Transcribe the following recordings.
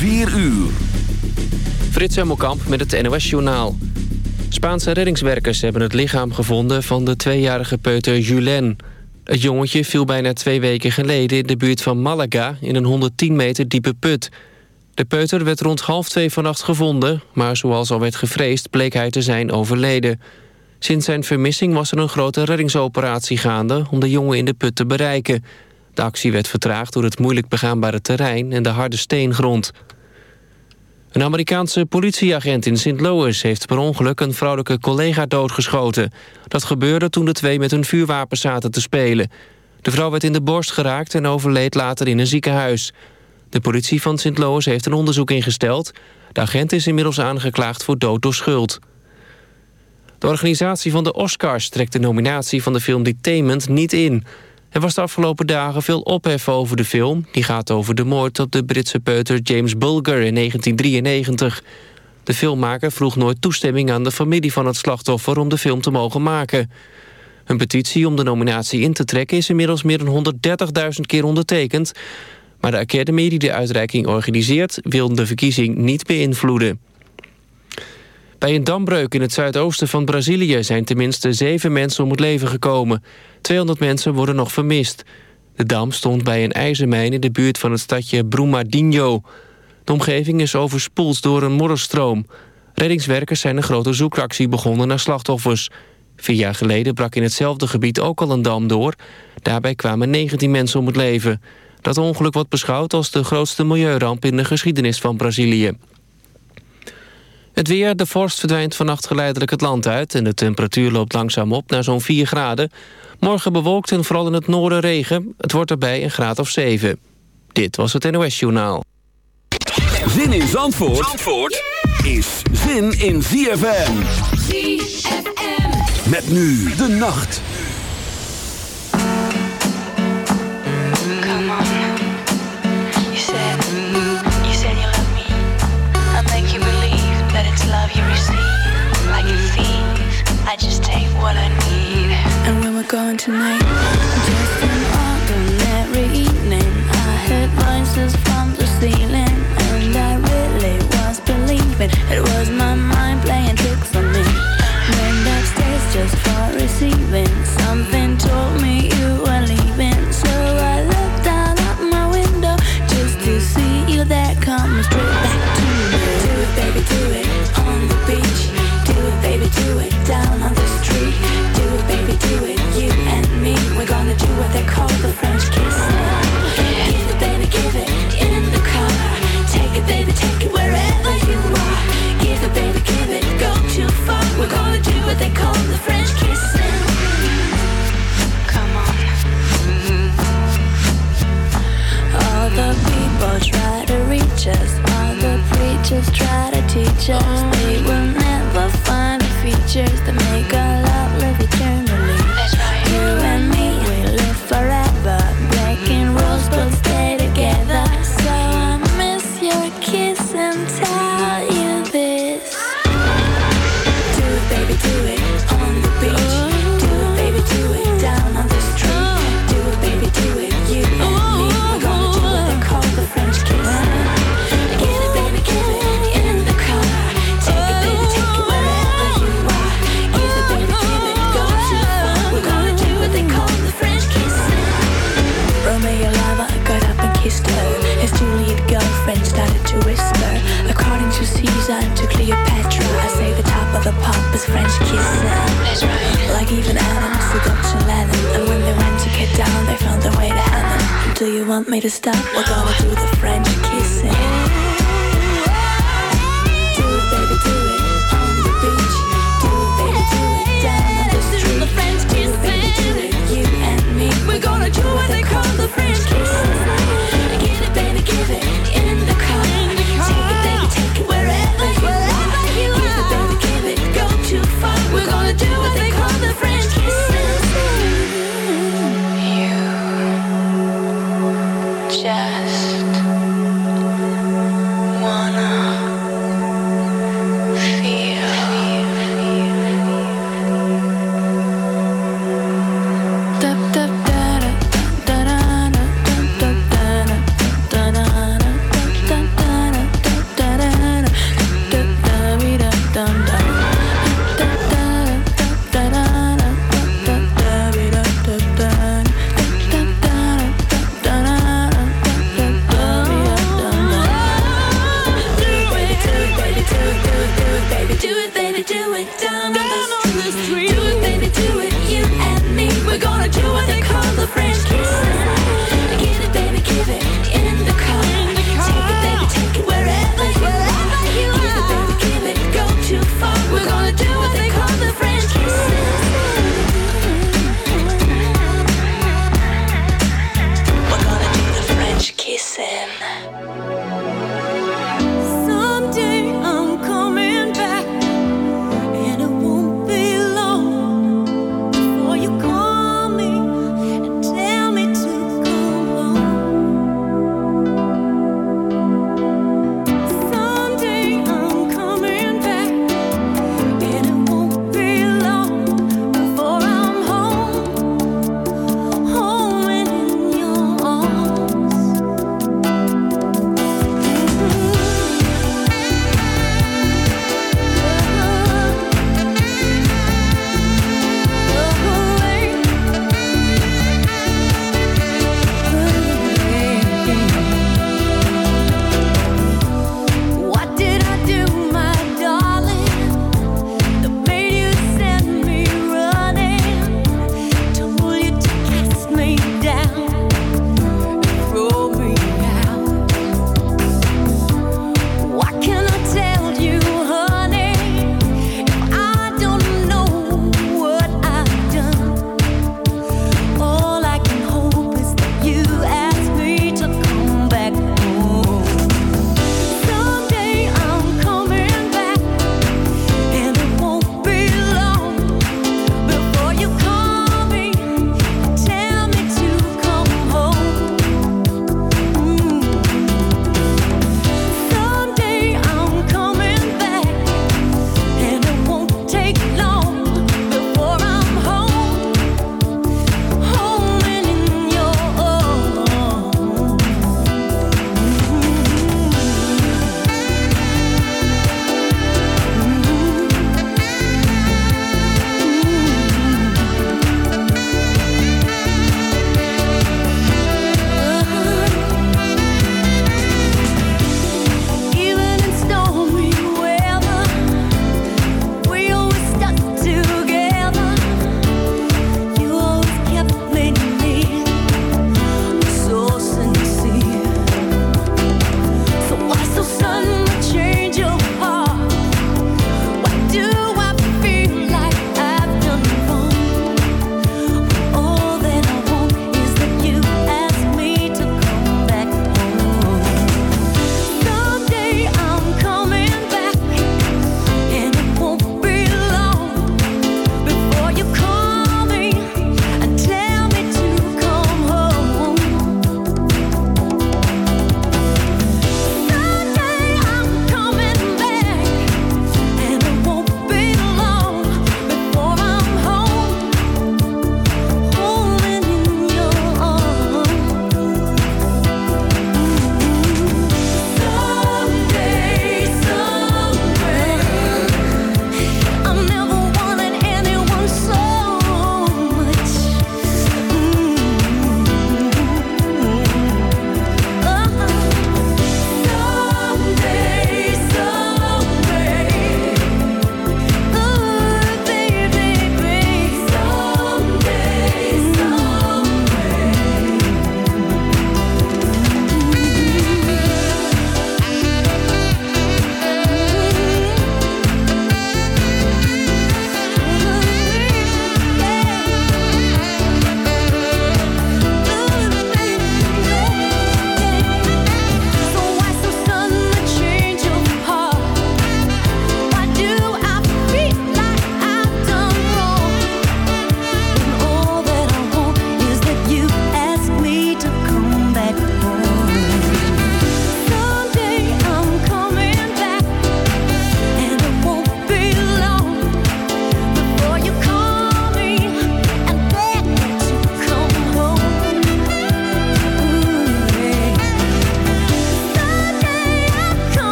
4 uur. Frits Hemmelkamp met het NOS-journaal. Spaanse reddingswerkers hebben het lichaam gevonden van de tweejarige peuter Julen. Het jongetje viel bijna twee weken geleden in de buurt van Malaga... in een 110 meter diepe put. De peuter werd rond half twee vannacht gevonden... maar zoals al werd gevreesd bleek hij te zijn overleden. Sinds zijn vermissing was er een grote reddingsoperatie gaande... om de jongen in de put te bereiken. De actie werd vertraagd door het moeilijk begaanbare terrein... en de harde steengrond. Een Amerikaanse politieagent in St. Louis heeft per ongeluk een vrouwelijke collega doodgeschoten. Dat gebeurde toen de twee met hun vuurwapen zaten te spelen. De vrouw werd in de borst geraakt en overleed later in een ziekenhuis. De politie van St. Louis heeft een onderzoek ingesteld. De agent is inmiddels aangeklaagd voor dood door schuld. De organisatie van de Oscars trekt de nominatie van de film Detainment niet in. Er was de afgelopen dagen veel ophef over de film. Die gaat over de moord op de Britse peuter James Bulger in 1993. De filmmaker vroeg nooit toestemming aan de familie van het slachtoffer... om de film te mogen maken. Een petitie om de nominatie in te trekken... is inmiddels meer dan 130.000 keer ondertekend. Maar de Academy die de uitreiking organiseert... wil de verkiezing niet beïnvloeden. Bij een dambreuk in het zuidoosten van Brazilië... zijn tenminste zeven mensen om het leven gekomen. 200 mensen worden nog vermist. De dam stond bij een ijzermijn in de buurt van het stadje Brumadinho. De omgeving is overspoeld door een modderstroom. Reddingswerkers zijn een grote zoekactie begonnen naar slachtoffers. Vier jaar geleden brak in hetzelfde gebied ook al een dam door. Daarbij kwamen 19 mensen om het leven. Dat ongeluk wordt beschouwd als de grootste milieuramp in de geschiedenis van Brazilië. Het weer, de vorst verdwijnt vannacht geleidelijk het land uit... en de temperatuur loopt langzaam op naar zo'n 4 graden. Morgen bewolkt en vooral in het noorden regen. Het wordt erbij een graad of 7. Dit was het NOS Journaal. Zin in Zandvoort, Zandvoort is zin in ZFM. ZFM. Met nu de nacht. Come on. I just take what I need. And where we're going tonight? Just an ordinary evening. I heard voices from the ceiling, and I really was believing it was my mind playing tricks on me. Upstairs just for receiving. All the preachers try to teach us. They will never find the features that to stop? We're gonna do the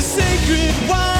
sacred why,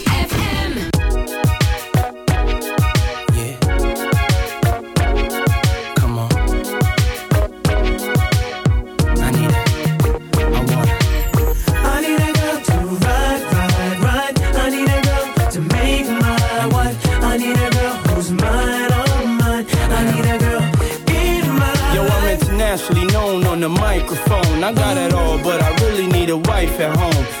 the microphone. I got it all, but I really need a wife at home.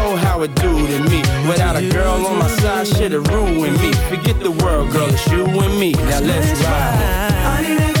how it do to me. Without a girl on my side, shit'll ruin me. Forget the world, girl, it's you and me. Now let's ride,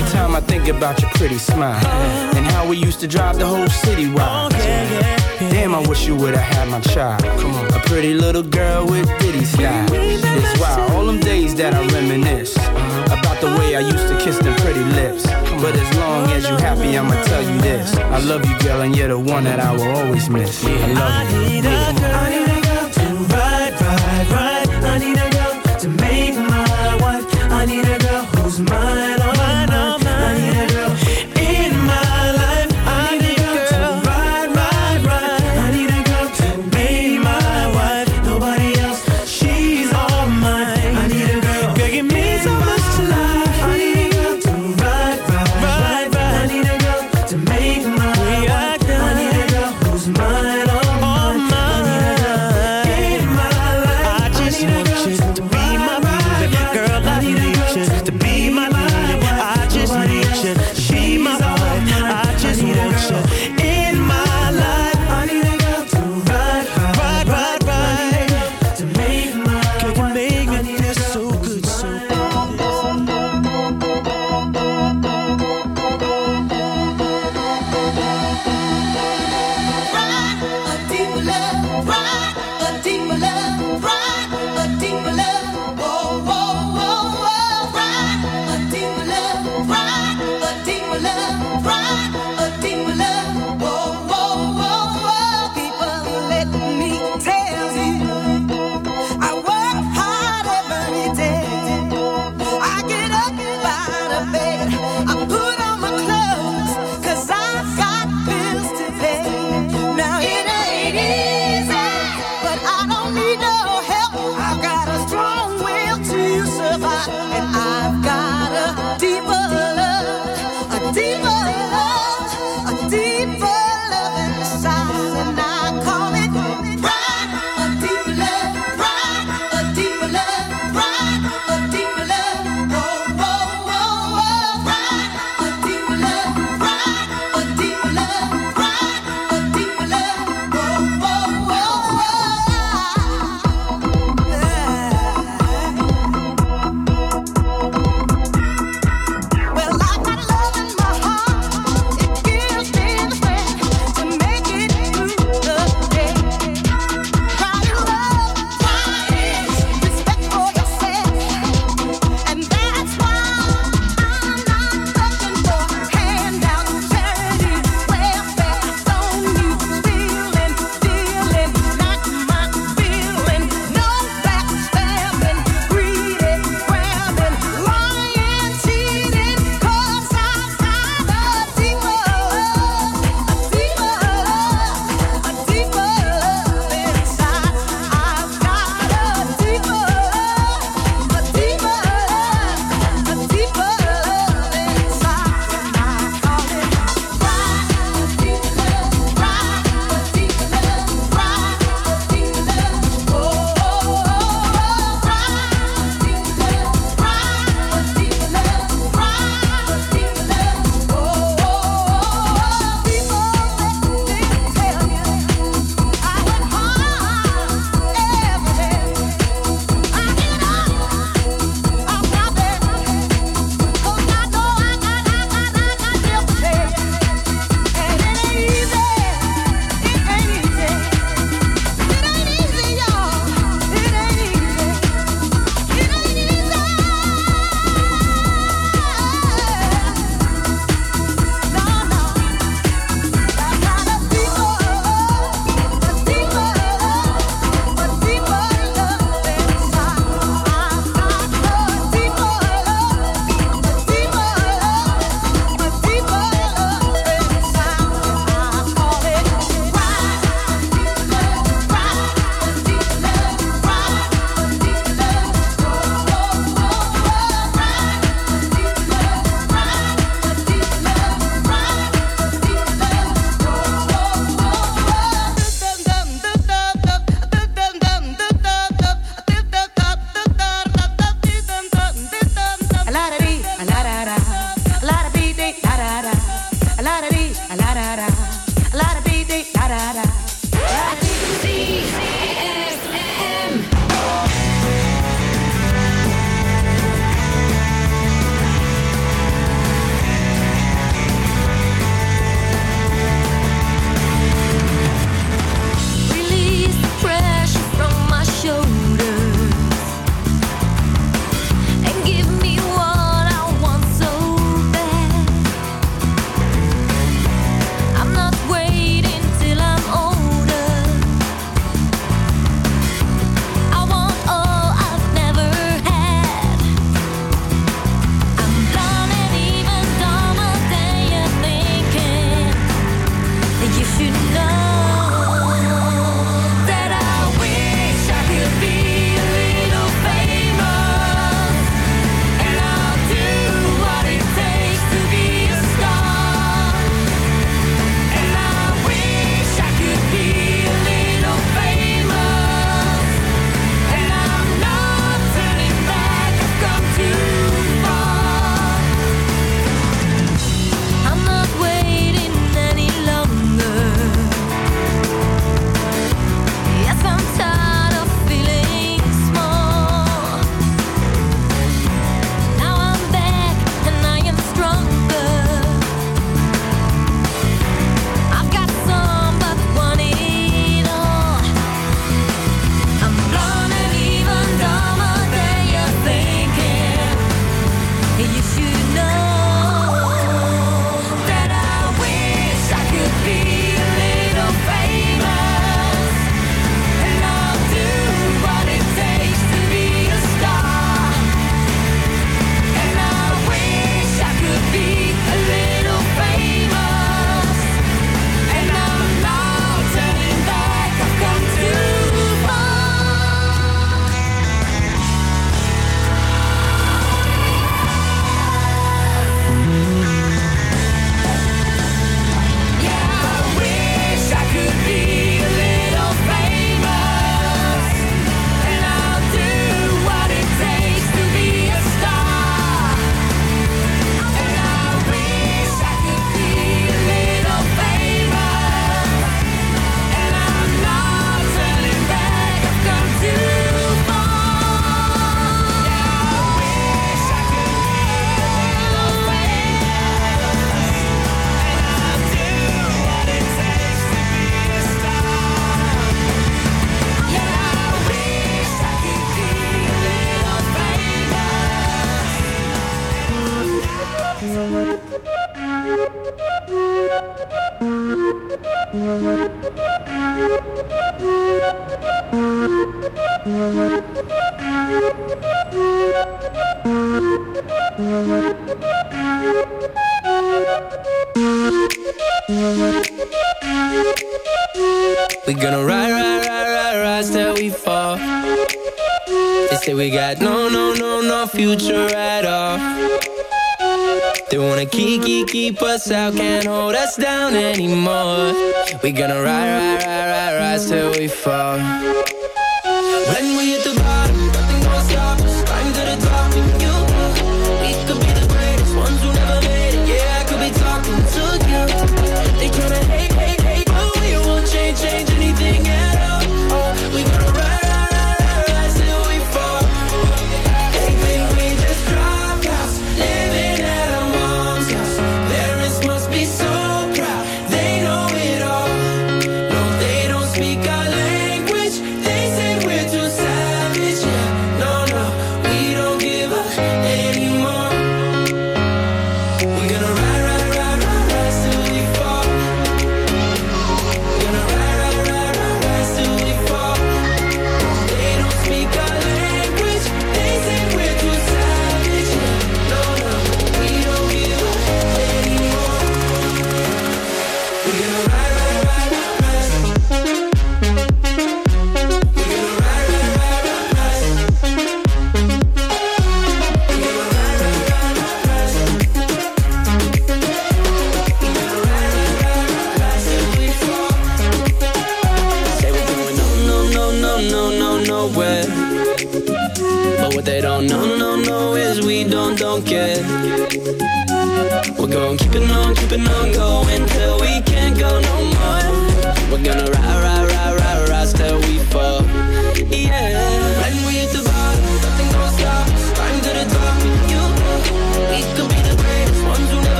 Every time I think about your pretty smile and how we used to drive the whole city wild. Damn, I wish you would've had my child. Come on, a pretty little girl with ditty style. It's wild, all them days that I reminisce about the way I used to kiss them pretty lips. But as long as you happy, I'ma tell you this: I love you, girl, and you're the one that I will always miss. I love I need a girl, I need a girl to ride, ride, ride. I need a girl to make my wife. I need a girl who's mine.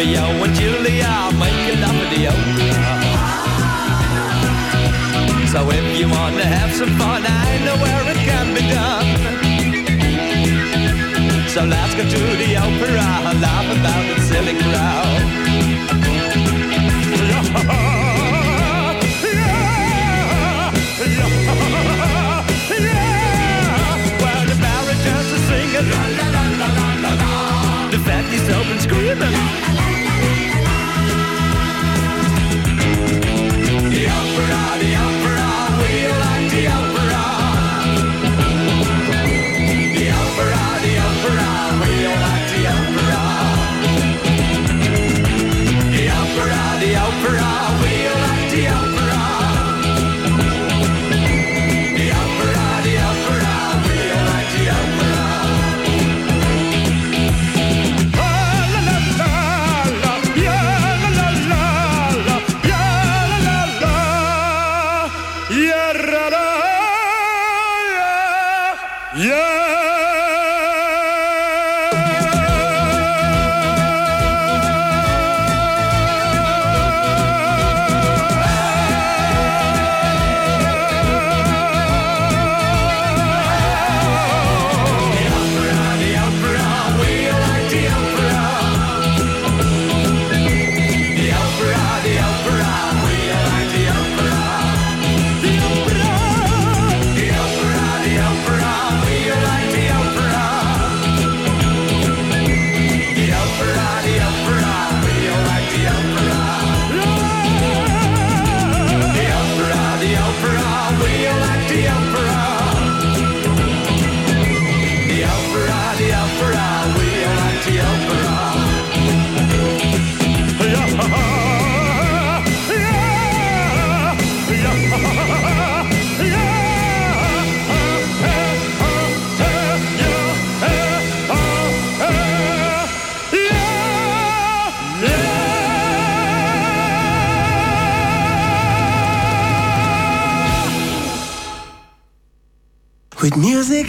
Romeo and Julia, making love in the opera. So if you want to have some fun, I know where it can be done. So let's go to the opera, laugh about the silly crowd. Where the baritons are singing, the fatties open screaming. The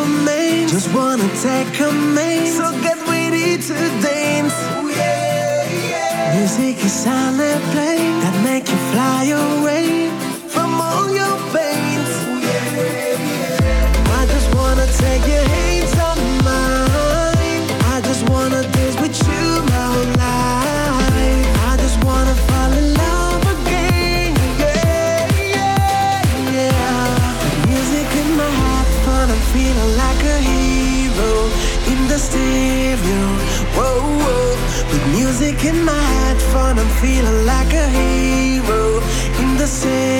remains. Just wanna take a main. So get ready to dance. Music is silent play that make you fly away from all your pains. I just wanna take your hands making my head fun. I'm feeling like a hero in the city.